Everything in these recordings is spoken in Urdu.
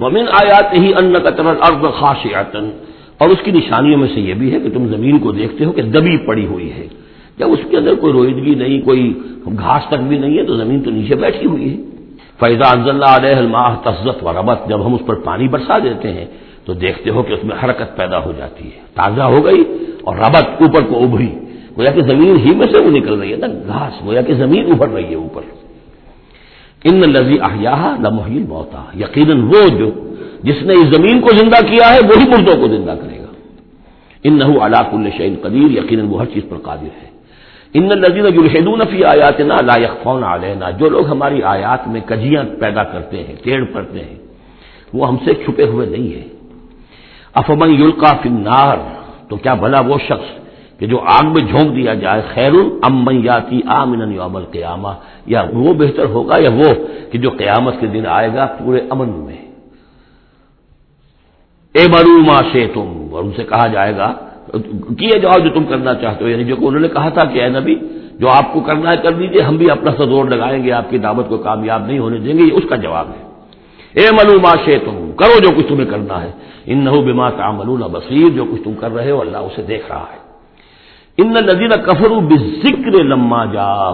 ومن آیات ہی ان قطر ارب خاص اور اس کی نشانیوں میں سے یہ بھی ہے کہ تم زمین کو دیکھتے ہو کہ دبی پڑی ہوئی ہے۔ جب اس کے اندر کوئی روئدگی نہیں، کوئی گھاس تک بھی نہیں ہے، تو زمین تو نیچے بیٹھی ہوئی ہے۔ فیضا انزل علیہ الماہ تزت و ربت جب ہم اس پر پانی برسا دیتے ہیں، تو دیکھتے ہو کہ اس میں حرکت پیدا ہو جاتی ہے۔ تازہ ہو گئی اور ربت اوپر کو ابھری گویا کہ زمین ہی میں سے وہ نکل رہی ہے نا گھاس، گویا کہ زمین ابھر رہی ہے اوپر۔ ان لذی احیا لمحیل موتا یقیناً وہ جو جس نے اس زمین کو زندہ کیا ہے، وہی مردوں کو زندہ کرے گا۔ ان نہ علاق الشعین قدیر، یقیناً وہ ہر چیز پر قادر ہے۔ ان نظیر جو فی آیات نا لا یقفون علینا، جو لوگ ہماری آیات میں کجیاں پیدا کرتے ہیں، ٹیڑھ پڑتے ہیں، وہ ہم سے چھپے ہوئے نہیں ہیں۔ افمن یلقا فی النار، تو کیا بھلا وہ شخص کہ جو آگ میں جھونک دیا جائے خیر امن یاتی آمن یوم القیامہ۔ یا وہ بہتر ہوگا یا وہ کہ جو قیامت کے دن آئے گا پورے امن میں۔ اے مرو سے تم اور ان سے کہا جائے گا کیے جاؤ جو تم کرنا چاہتے ہو؟ یعنی جو انہوں نے کہا تھا کہ اے نبی، جو آپ کو کرنا ہے کر دیجیے ہم بھی اپنا سا زور لگائیں گے، آپ کی دعوت کو کامیاب نہیں ہونے دیں گے، یہ اس کا جواب ہے۔ اے ملو سے تم کرو جو کچھ تمہیں کرنا ہے۔ ان نہ بما کا بصیر، جو کچھ تم کر رہے ہو، اللہ اسے دیکھ رہا ہے۔ ان نذیر کفر ذکر لما جا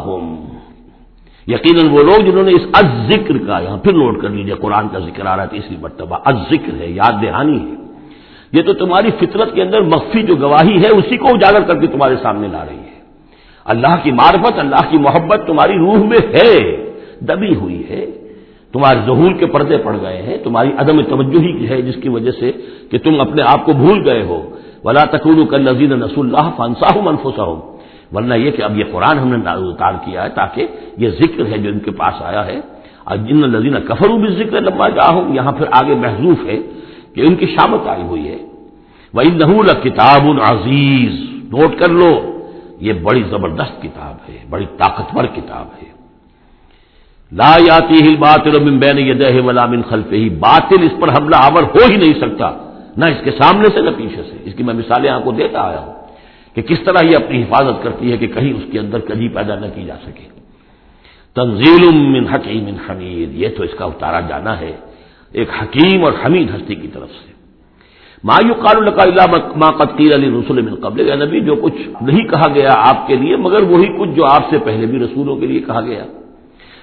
یقیناً وہ لوگ جنہوں نے اس از ذکر کا یہاں پھر نوٹ کر لیجیے قرآن کا ذکر آ رہا ہے تیسری مرتبہ از ذکر ہے، یاد دہانی ہے۔ یہ تو تمہاری فطرت کے اندر مخفی جو گواہی ہے، اسی کو اجاگر کر کے تمہارے سامنے لا رہی ہے۔ اللہ کی معرفت، اللہ کی محبت تمہاری روح میں ہے، دبی ہوئی ہے۔ تمہارے ظہور کے پردے پڑ گئے ہیں، تمہاری عدم توجہ ہی ہے، جس کی وجہ سے کہ تم اپنے آپ کو بھول گئے ہو۔ ولا تکون کل نذیر نس اللہ فنسا ہوں منفوسا ورنہ یہ کہ اب یہ قرآن ہم نے اتار کیا ہے تاکہ یہ ذکر ہے جو ان کے پاس آیا ہے۔ اور جن لذین کفرو بھی ذکر لمبا جا ہوں یہاں پھر آگے محضوف ہے کہ ان کی شامت آئی ہوئی ہے۔ وہ نحول کتاب عزیز نوٹ کر لو، یہ بڑی زبردست کتاب ہے، بڑی طاقتور کتاب ہے۔ لا یاتی ہل باطل بین یدہ ولا من خلف ہی باطل اس پر حملہ آور ہو ہی نہیں سکتا۔ نہ اس کے سامنے سے نہ پیچھے سے۔ اس کی میں مثالیں آپ کو دیتا آیا ہوں کہ کس طرح یہ اپنی حفاظت کرتی ہے کہ کہیں اس کے اندر کجی پیدا نہ کی جا سکے۔ تنزیل من حکیم حمید، یہ تو اس کا اتارا جانا ہے، ایک حکیم اور حمید ہستی کی طرف سے۔ مایو قال ما قطیر علی رسول من قبل۔ نبی، جو کچھ نہیں کہا گیا آپ کے لیے، مگر وہی کچھ جو آپ سے پہلے بھی رسولوں کے لیے کہا گیا۔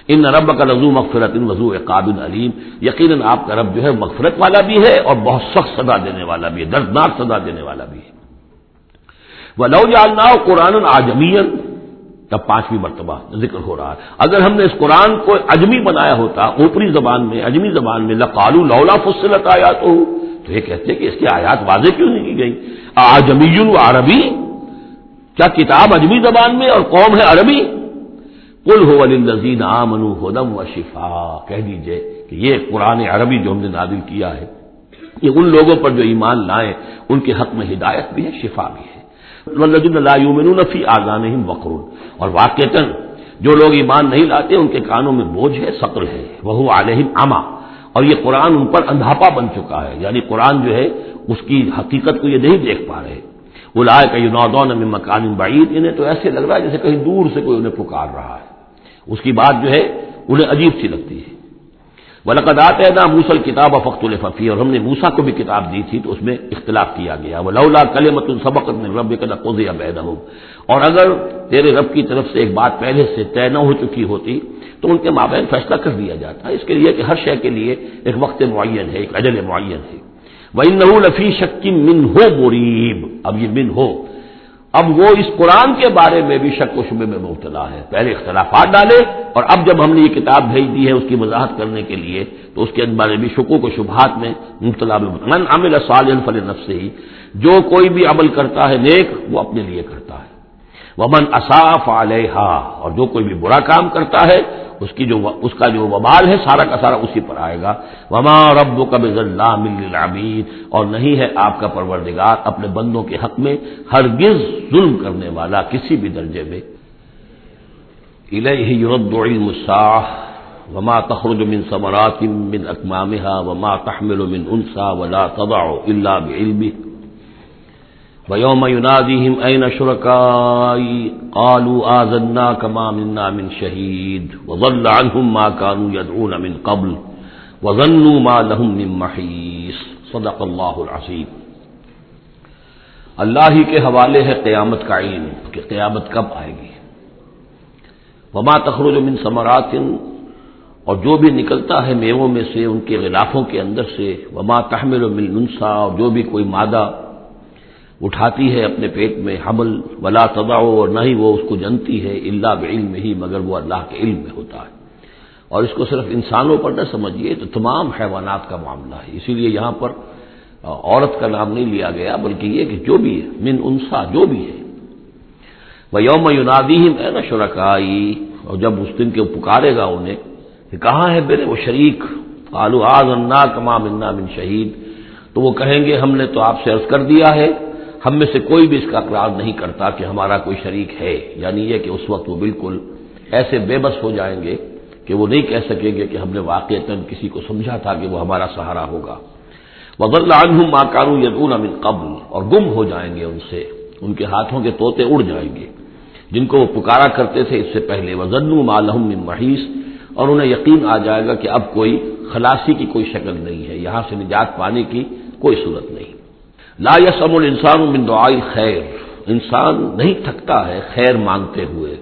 ان رب کا رضو مغفرت، ان وضو قابل علیم۔ یقیناً آپ کا رب جو ہے مغفرت والا بھی ہے اور بہت سخت سزا دینے والا بھی ہے، دردناک سزا دینے والا بھی ہے۔ وہ لو جالنا قرآن آجمین تب پانچویں مرتبہ ذکر ہو رہا ہے۔ اگر ہم نے اس قرآن کو اجمی بنایا ہوتا، اوپری زبان میں، اجمی زبان میں، لقالو لولا فصلت آیا تو تو یہ کہتے کہ اس کی آیات واضح کیوں نہیں کی گئی؟ آجمی عربی۔ کیا کتاب اجمی زبان میں اور قوم ہے عربی؟ کل ہو الزین آمنو ہدم و شفا کہہ دیجیے کہ یہ قرآن عربی جو ہم نے نادل کیا ہے، یہ ان لوگوں پر جو ایمان لائیں ان کے حق میں ہدایت بھی ہے، شفا بھی ہے۔ فی آزان وقرون۔ اور واقع جو لوگ ایمان نہیں لاتے، ان کے کانوں میں بوجھ ہے سطر ہے۔ وہ علیہم اما اور یہ قرآن ان پر اندھاپا بن چکا ہے۔ یعنی قرآن جو ہے، اس کی حقیقت کو یہ نہیں دیکھ پا رہے۔ وہ لائے کا نودون میں مکان بعید۔ انہیں تو ایسے لگ رہا ہے جیسے کہیں دور سے کوئی انہیں پکار رہا ہے۔ اس کی بات جو ہے انہیں عجیب سی لگتی ہے۔ ولقدات ہے نا موسل کتاب فخت الفی اور ہم نے موسا کو بھی کتاب دی تھی تو اس میں اختلاف کیا گیا۔ وہ لولا کل مت السبق رب کا ہو اور اگر تیرے رب کی طرف سے ایک بات پہلے سے طے نہ ہو چکی ہوتی تو ان کے مابین فیصلہ کر دیا جاتا۔ ہے اس کے لیے کہ ہر شے کے لیے ایک وقت معین ہے، ایک اجل معین ہے۔ وہ نحو لفی شکی من ہو مریب اب یہ من ہو اب وہ اس قرآن کے بارے میں بھی شک و شبے میں مبتلا ہے۔ پہلے اختلافات ڈالے اور اب جب ہم نے یہ کتاب بھیج دی ہے اس کی وضاحت کرنے کے لیے تو اس کے بارے بھی شکو کو شبہات میں مبتلا من عمل سال فل نفس ہی جو کوئی بھی عمل کرتا ہے نیک، وہ اپنے لیے کرتا ہے۔ ومن اصاف علیہ اور جو کوئی بھی برا کام کرتا ہے اس کی جو اس کا جو وبال ہے، سارا کا سارا اسی پر آئے گا۔ وما رب کا اللہ ملعبید اور نہیں ہے آپ کا پروردگار اپنے بندوں کے حق میں ہرگز ظلم کرنے والا کسی بھی درجے میں۔ الیہ یرد علم الساح وما تخرج من ثمرات من اکمامها وما تحمل من انسا ولا تضع الا بعلمه۔ ويوم يناديهم أين شركائي؟ قالوا آذنا كما منا من شهيد. وظل عنهم ما كانوا يدعون من قبل. وزن ما لہم محیث صدق اللہ العظیم اللہ ہی کے حوالے ہے قیامت کا علم کہ قیامت کب آئے گی؟ وما تخرج من ثمرات؟ اور جو بھی نکلتا ہے میووں میں سے ان کے غلافوں کے اندر سے، وما تحمل من انسا اور جو بھی کوئی مادہ اٹھاتی ہے اپنے پیٹ میں حمل، ولا تباؤ اور نہ ہی وہ اس کو جنتی ہے اللہ بعلم ہی، مگر وہ اللہ کے علم میں ہوتا ہے۔ اور اس کو صرف انسانوں پر نہ سمجھیے تو تمام حیوانات کا معاملہ ہے۔ اسی لیے یہاں پر عورت کا نام نہیں لیا گیا، بلکہ یہ کہ جو بھی ہے، من انسا، جو بھی ہے۔ وہ یوم یونادی ہی میں نہ شرکائی، اور جب اس دن کے پکارے گا انہیں، کہ کہاں ہے میرے وہ شریک؟ آلو آز انا تمام انا من شہید۔ تو وہ کہیں گے، ہم نے تو آپ سے عرض کر دیا ہے ہم میں سے کوئی بھی اس کا اقرار نہیں کرتا کہ ہمارا کوئی شریک ہے۔ یعنی یہ کہ اس وقت وہ بالکل ایسے بے بس ہو جائیں گے کہ وہ نہیں کہہ سکیں گے کہ ہم نے واقع کسی کو سمجھا تھا کہ وہ ہمارا سہارا ہوگا۔ وغل عنہم ما کارو یدون من قبل اور گم ہو جائیں گے ان سے۔ ان کے ہاتھوں کے طوطے اڑ جائیں گے۔ جن کو وہ پکارا کرتے تھے اس سے پہلے۔ وزن مالحم من محیث اور انہیں یقین آ جائے گا کہ اب کوئی خلاصی کی کوئی شکل نہیں ہے۔ یہاں سے نجات پانے کی کوئی صورت نہیں۔ لا یسم الانسان من دعائی خیر۔ انسان نہیں تھکتا ہے خیر مانگتے ہوئے۔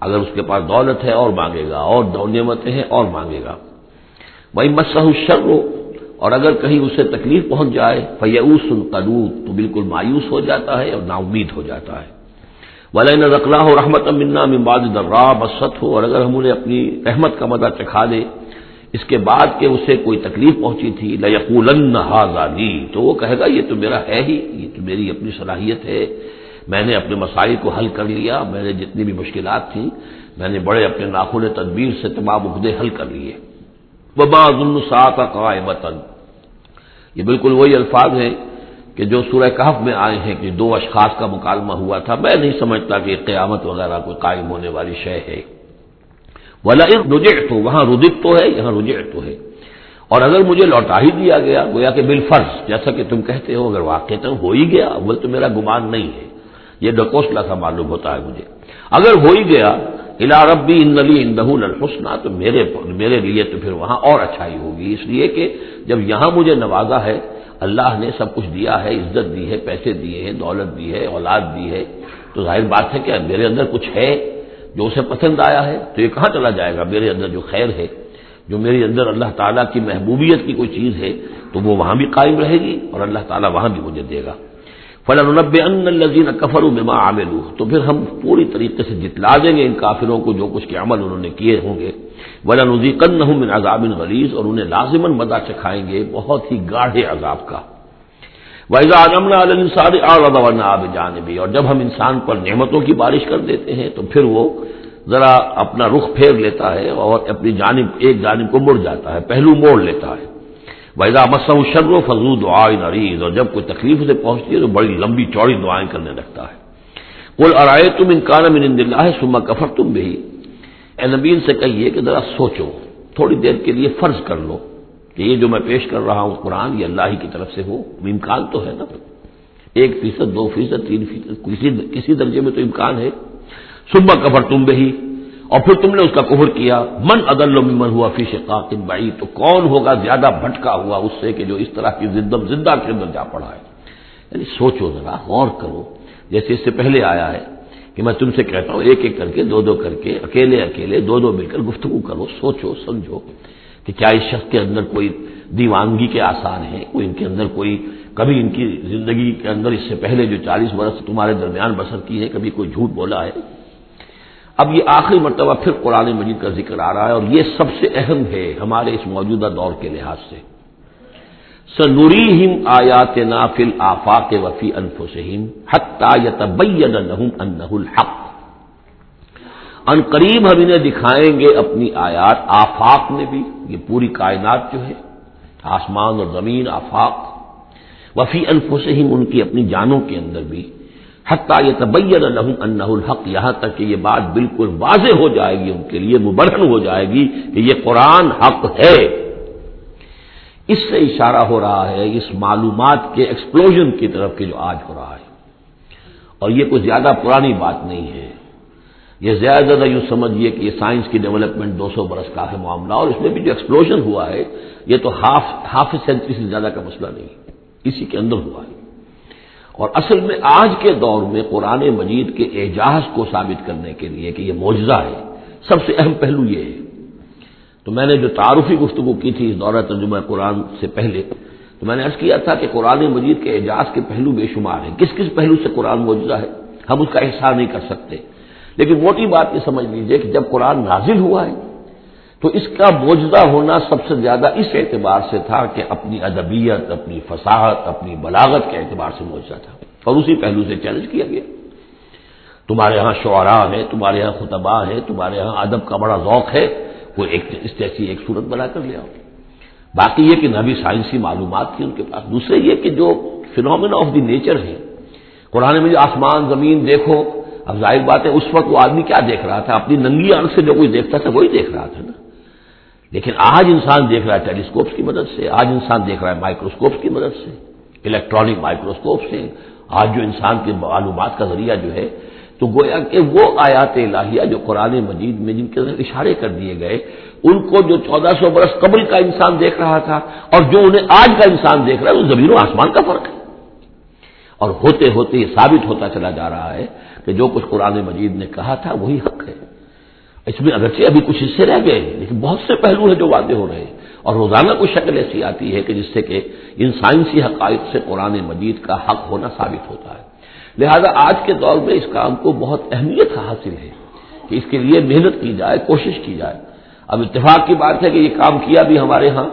اگر اس کے پاس دولت ہے اور مانگے گا، اور نعمتیں ہیں اور مانگے گا۔ وہی مسح شر اور اگر کہیں اسے تکلیف پہنچ جائے فیوس القلوط تو بالکل مایوس ہو جاتا ہے اور نا امید ہو جاتا ہے۔ ولین رقلا ہو رحمت امنا ممباد درا بست ہو اور اگر ہم انہیں اپنی رحمت کا مدہ چکھا دے اس کے بعد کہ اسے کوئی تکلیف پہنچی تھی لقول تو وہ کہے گا، یہ تو میرا ہے ہی، یہ تو میری اپنی صلاحیت ہے۔ میں نے اپنے مسائل کو حل کر لیا، میں نے جتنی بھی مشکلات تھیں، میں نے بڑے اپنے ناخن تدبیر سے تمام عہدے حل کر لیے۔ وبا سات قائمتن یہ بالکل وہی الفاظ ہیں کہ جو سورہ کہف میں آئے ہیں کہ دو اشخاص کا مکالمہ ہوا تھا۔ میں نہیں سمجھتا کہ قیامت وغیرہ کوئی قائم ہونے والی شے ہے۔ ولا رجیٹ تو وہاں رجت تو ہے، یہاں رجیٹ تو ہے۔ اور اگر مجھے لوٹا ہی دیا گیا، گویا کہ بالفرض، جیسا کہ تم کہتے ہو، اگر واقع تو ہو ہی گیا وہ تو میرا گمان نہیں ہے۔ یہ ڈکوسلا سا معلوم ہوتا ہے مجھے۔ اگر ہو ہی گیا الا ربی ان نلی ان الحسنہ تو میرے میرے لیے تو پھر وہاں اور اچھائی ہوگی۔ اس لیے کہ جب یہاں مجھے نوازا ہے، اللہ نے سب کچھ دیا ہے، عزت دی ہے، پیسے دیے ہیں، دولت دی ہے، اولاد دی ہے، تو ظاہر بات ہے کہ میرے اندر کچھ ہے۔ جو اسے پسند آیا ہے، تو یہ کہاں چلا جائے گا؟ میرے اندر جو خیر ہے، جو میرے اندر اللہ تعالیٰ کی محبوبیت کی کوئی چیز ہے، تو وہ وہاں بھی قائم رہے گی اور اللہ تعالیٰ وہاں بھی مجھے دے گا۔ فلاں ان الزین کفر بما عامل تو پھر ہم پوری طریقے سے جتلا دیں گے ان کافروں کو جو کچھ کے عمل انہوں نے کیے ہوں گے۔ ولا نزیقن من عذاب غلیظ اور انہیں لازمن مزہ چکھائیں گے، بہت ہی گاڑھے عذاب کا۔ ویزا عالمنا السار آب جانبی اور جب ہم انسان پر نعمتوں کی بارش کر دیتے ہیں تو پھر وہ ذرا اپنا رخ پھیر لیتا ہے اور اپنی جانب، ایک جانب کو مڑ جاتا ہے، پہلو موڑ لیتا ہے۔ ویزا مسم شر و فضو دعائیں نریز اور جب کوئی تکلیف سے پہنچتی ہے تو بڑی لمبی چوڑی دعائیں کرنے لگتا ہے۔ بول ارائے تم انکان من دلہ ہے سما کفر تم بھی اے نبین سے کہیے کہ ذرا سوچو، تھوڑی دیر کے لیے فرض کر لو۔ کہ یہ جو میں پیش کر رہا ہوں قرآن یہ اللہ ہی کی طرف سے ہو، امکان تو ہے نا۔ ایک فیصد، دو فیصد، تین فیصد، کسی کسی درجے میں تو امکان ہے۔ صبح کفر تم بھی اور پھر تم نے اس کا کفر کیا۔ من عدل و ممن ہوا فیش قاطب بائی تو کون ہوگا زیادہ بھٹکا ہوا اس سے کہ جو اس طرح کی زندم زندہ کے اندر جا پڑا ہے۔ یعنی سوچو ذرا، غور کرو۔ جیسے اس سے پہلے آیا ہے کہ میں تم سے کہتا ہوں، ایک ایک کر کے، دو دو کر کے، اکیلے اکیلے، دو دو مل کر گفتگو کرو، سوچو، سمجھو۔ کہ کیا اس شخص کے اندر کوئی دیوانگی کے آسان ہیں؟ کوئی ان کے اندر کوئی کبھی ان کی زندگی کے اندر اس سے پہلے جو چالیس برس تمہارے درمیان بسر کی ہے کبھی کوئی جھوٹ بولا ہے؟ اب یہ آخری مرتبہ پھر قرآن مجید کا ذکر آ رہا ہے اور یہ سب سے اہم ہے ہمارے اس موجودہ دور کے لحاظ سے۔ سنوری ہم آیات نافل آفاق وفی انفسم حتہ الحق۔ ان قریب ہم انہیں دکھائیں گے اپنی آیات آفاق میں بھی، یہ پوری کائنات جو ہے، آسمان اور زمین آفاق۔ وفی انفسہم، ان کی اپنی جانوں کے اندر بھی۔ حتیٰ یہ تبین لہم انہ الحق، یہاں تک کہ یہ بات بالکل واضح ہو جائے گی، ان کے لیے مبرہن ہو جائے گی کہ یہ قرآن حق ہے۔ اس سے اشارہ ہو رہا ہے اس معلومات کے ایکسپلوژن کی طرف کے جو آج ہو رہا ہے۔ اور یہ کوئی زیادہ پرانی بات نہیں ہے۔ یہ زیادہ زیادہ یوں سمجھیے کہ یہ سائنس کی ڈیولپمنٹ دو سو برس کا ہے معاملہ اور اس میں بھی جو ایکسپلوژن ہوا ہے، یہ تو ہاف ہاف سینچری سے زیادہ کا مسئلہ نہیں اسی کے اندر ہوا ہے۔ اور اصل میں آج کے دور میں قرآن مجید کے اعجاز کو ثابت کرنے کے لیے کہ یہ معجزہ ہے۔ سب سے اہم پہلو یہ ہے۔ تو میں نے جو تعارفی گفتگو کی تھی اس دورہ ترجمہ قرآن سے پہلے، تو میں نے عرض کیا تھا کہ قرآن مجید کے اعجاز کے پہلو بے شمار ہیں۔ کس کس پہلو سے قرآن معجزہ ہے؟ ہم اس کا احساس نہیں کر سکتے۔ لیکن موٹی بات یہ سمجھ لیجیے کہ جب قرآن نازل ہوا ہے، تو اس کا موجودہ ہونا سب سے زیادہ اس اعتبار سے تھا کہ اپنی ادبیت، اپنی فصاحت، اپنی بلاغت کے اعتبار سے موجودہ تھا۔ اور اسی پہلو سے چیلنج کیا گیا۔ تمہارے یہاں شعراء ہے تمہارے یہاں خطبہ ہے تمہارے یہاں ادب کا بڑا ذوق ہے وہ ایک اس جیسی ایک صورت بنا کر لے آؤ۔ باقی یہ کہ نبی سائنسی معلومات تھی ان کے پاس۔ دوسرے یہ کہ جو فینومینا آف دی نیچر ہے قرآن میں جو آسمان، زمین دیکھو اب ظاہر بات ہے، اس وقت وہ آدمی کیا دیکھ رہا تھا؟ اپنی ننگی آنکھ سے جو کوئی دیکھتا تھا، وہی دیکھ رہا تھا نا۔ لیکن آج انسان دیکھ رہا ہے ٹیلیسکوپ کی مدد سے، آج انسان دیکھ رہا ہے مائکروسکوپ کی مدد سے، الیکٹرانک مائکروسکوپ سے۔ آج جو انسان کے معلومات کا ذریعہ جو ہے، تو گویا کہ وہ آیات الہیہ جو قرآن مجید میں جن کے اشارے کر دیے گئے، ان کو جو چودہ سو برس قبل کا انسان دیکھ رہا تھا اور جو انہیں آج کا انسان دیکھ رہا ہے، وہ زمین و آسمان کا فرق ہے۔ اور ہوتے ہوتے یہ ثابت ہوتا چلا جا رہا ہے کہ جو کچھ قرآن مجید نے کہا تھا وہی حق ہے۔ اس میں اگرچہ ابھی کچھ حصے رہ گئے لیکن بہت سے پہلو ہیں جو واضح ہو رہے ہیں۔ اور روزانہ کوئی شکل ایسی آتی ہے کہ جس سے کہ ان سائنسی حقائق سے قرآن مجید کا حق ہونا ثابت ہوتا ہے۔ لہذا آج کے دور میں اس کام کو بہت اہمیت حاصل ہے کہ اس کے لیے محنت کی جائے، کوشش کی جائے۔ اب اتفاق کی بات ہے کہ یہ کام کیا بھی ہمارے ہاں۔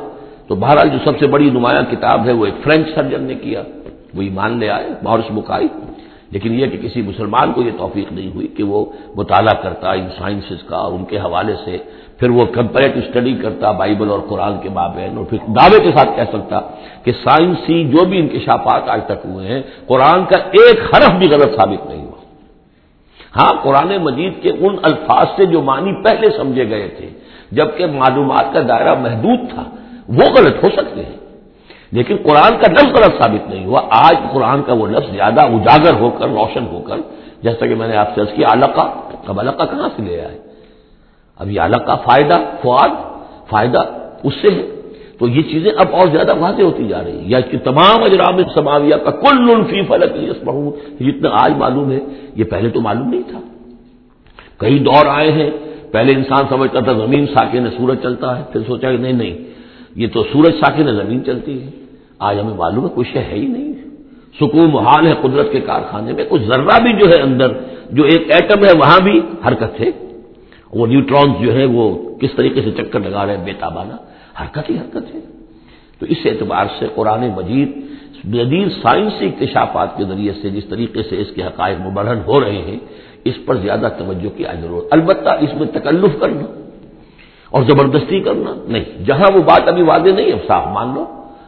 تو بہرحال جو سب سے بڑی نمایاں کتاب ہے وہ ایک فرینچ سرجن نے کیا۔ وہ ایمان لے آئے مورس مکائی۔ لیکن یہ کہ کسی مسلمان کو یہ توفیق نہیں ہوئی کہ وہ مطالعہ کرتا ان سائنسز کا ان کے حوالے سے، پھر وہ کمپیریٹو اسٹڈی کرتا بائبل اور قرآن کے مابین اور پھر دعوے کے ساتھ کہہ سکتا کہ سائنسی جو بھی انکشافات آج تک ہوئے ہیں، قرآن کا ایک حرف بھی غلط ثابت نہیں ہوا۔ ہاں قرآن مجید کے ان الفاظ سے جو معنی پہلے سمجھے گئے تھے، جبکہ معلومات کا دائرہ محدود تھا، وہ غلط ہو سکتے ہیں۔ لیکن قرآن کا لفظ غلط ثابت نہیں ہوا۔ آج قرآن کا وہ لفظ زیادہ اجاگر ہو کر، روشن ہو کر، جیسا کہ میں نے آپ سے کیا، علقہ۔ اب علقہ کہاں سے لے آئے؟ اب یہ علقہ فائدہ، فواد، فائدہ اس سے ہے۔ تو یہ چیزیں اب اور زیادہ واضح ہوتی جا رہی ہیں۔ یا اس کی تمام اجرام سماویہ کا کل فی فلک جتنا آج معلوم ہے، یہ پہلے تو معلوم نہیں تھا۔ کئی دور آئے ہیں، پہلے انسان سمجھتا تھا زمین ساکن سورج چلتا ہے، پھر سوچا کہ نہیں نہیں، یہ تو سورج ساکن زمین چلتی ہے۔ آج ہمیں معلوم ہے کچھ ہے ہی نہیں۔ سکون محال ہے قدرت کے کارخانے میں کچھ ذرہ بھی جو ہے اندر، جو ایک ایٹم ہے، وہاں بھی حرکت ہے۔ وہ نیوٹرانس جو ہے وہ کس طریقے سے چکر لگا رہے ہیں بے تابانہ حرکت ہی حرکت ہے۔ تو اس اعتبار سے قرآن مجید جدید سائنسی اکتشافات کے ذریعے سے جس طریقے سے اس کے حقائق مبرہن ہو رہے ہیں، اس پر زیادہ توجہ کی ضرورت۔ البتہ اس میں تکلف کرنا اور زبردستی کرنا، نہیں، جہاں وہ بات ابھی واضح نہیں ہے صاف مان لو۔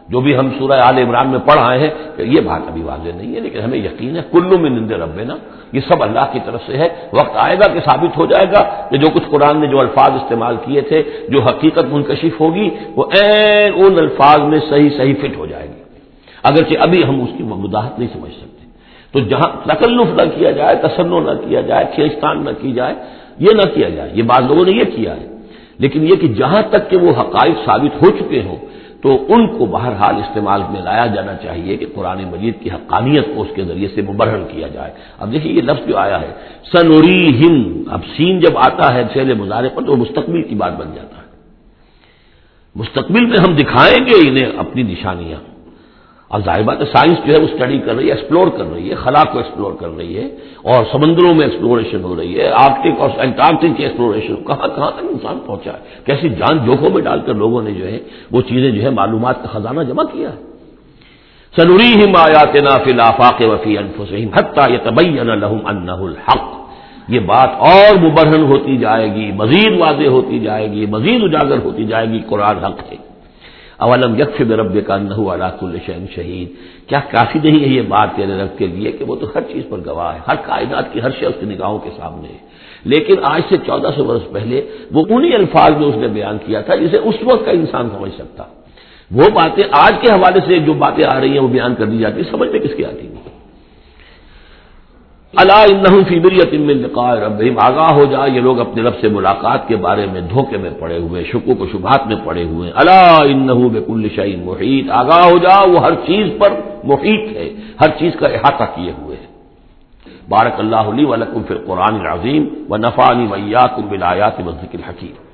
جو بھی ہم سورہ عال عمران میں پڑھ آئے ہیں کہ یہ بات ابھی واضح نہیں ہے، لیکن ہمیں یقین ہے کلو میں نندے رب نا یہ سب اللہ کی طرف سے ہے۔ وقت آئے گا کہ ثابت ہو جائے گا کہ جو کچھ قرآن نے جو الفاظ استعمال کیے تھے، جو حقیقت منکشف ہوگی، وہ این ان الفاظ میں صحیح صحیح فٹ ہو جائے گی۔ اگرچہ ابھی ہم اس کی وضاحت نہیں سمجھ سکتے۔ تو جہاں تکلف نہ کیا جائے تسنو نہ کیا جائے کھینچتان نہ کی جائے، یہ نہ کیا جائے۔ یہ بعض لوگوں نے یہ کیا ہے۔ لیکن یہ کہ جہاں تک کہ وہ حقائق ثابت ہو چکے ہوں تو ان کو بہرحال استعمال میں لایا جانا چاہیے کہ قرآن مجید کی حقانیت کو اس کے ذریعے سے مبرہن کیا جائے۔ اب دیکھیے یہ لفظ جو آیا ہے سنوری ہند اب سین جب آتا ہے سیل مظاہرے پر تو مستقبل کی بات بن جاتا ہے۔ مستقبل میں ہم دکھائیں گے انہیں اپنی نشانیاں۔ اب ظاہر بات ہے سائنس جو ہے وہ اسٹڈی کر رہی ہے ایکسپلور کر رہی ہے خلا کو ایکسپلور کر رہی ہے اور سمندروں میں ایکسپلوریشن ہو رہی ہے آرکٹک اور انٹارکٹک کی ایکسپلوریشن کہاں کہاں تک انسان پہنچا ہے؟ کیسی جان جوکھوں میں ڈال کر لوگوں نے جو ہے وہ چیزیں جو ہے معلومات کا خزانہ جمع کیا ہے۔ سنوری ہم آیات نافل آفاق وفی انفسم حتہ یہ طبی الحق۔ یہ بات اور مبرہن ہوتی جائے گی، مزید واضح ہوتی جائے گی، مزید اجاگر ہوتی جائے گی، قرآن حق ہے۔ اولم یکف رب کا نہ علاق الشین شہید۔ کیا کافی نہیں ہے یہ بات تیرے رب کے لیے کہ وہ تو ہر چیز پر گواہ ہے، ہر کائنات کی، ہر شخص کی نگاہوں کے سامنے ہے۔ لیکن آج سے چودہ سو برس پہلے وہ انہی الفاظ میں اس نے بیان کیا تھا جسے اس وقت کا انسان سمجھ سکتا۔ وہ باتیں آج کے حوالے سے جو باتیں آ رہی ہیں وہ بیان کر دی جاتی، سمجھ میں کس کی آتی؟ نہیں اللہ فی ربہم، آگاہ ہو جائے یہ لوگ اپنے رب سے ملاقات کے بارے میں دھوکے میں پڑے ہوئے، شکوک و شبہات میں پڑے ہوئے۔ اللہ بکل شعین محیط، آگاہ ہو جا وہ ہر چیز پر محیط ہے، ہر چیز کا احاطہ کیے ہوئے ہے بارک اللہ علی ولکم فی القرآن العظیم و نفا علی ویات البلایات ذکر حکیم